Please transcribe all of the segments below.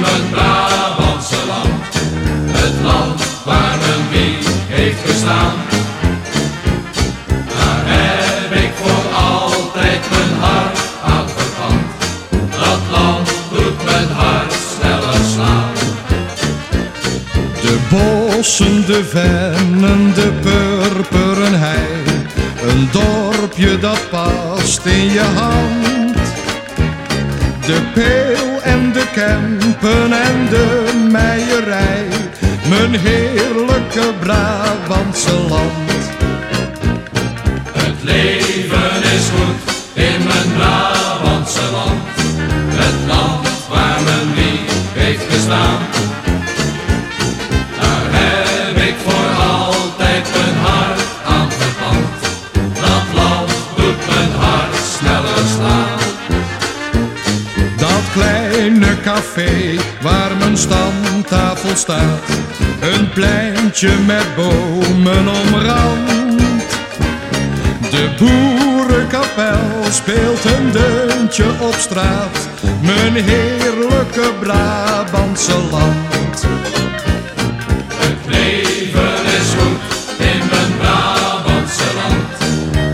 mijn Brabantse land. Het land waar een wieg heeft gestaan. Daar heb ik voor altijd mijn hart aan. Dat land doet mijn hart sneller slaan. De bossen, de vennen, de purperen hei. Een dorpje dat past in je hand. De peel en de kempen en de meierij. Mijn heerlijke Brabantse land. Het leven is goed in mijn Brabantse land. Het land waar mijn wie heeft gestaan. café waar mijn standtafel staat. Een pleintje met bomen omrand. De boerenkapel speelt een deuntje op straat. Mijn heerlijke Brabantse land. Het leven is goed in mijn Brabantse land.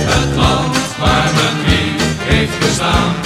Het land waar mijn wie heeft bestaan.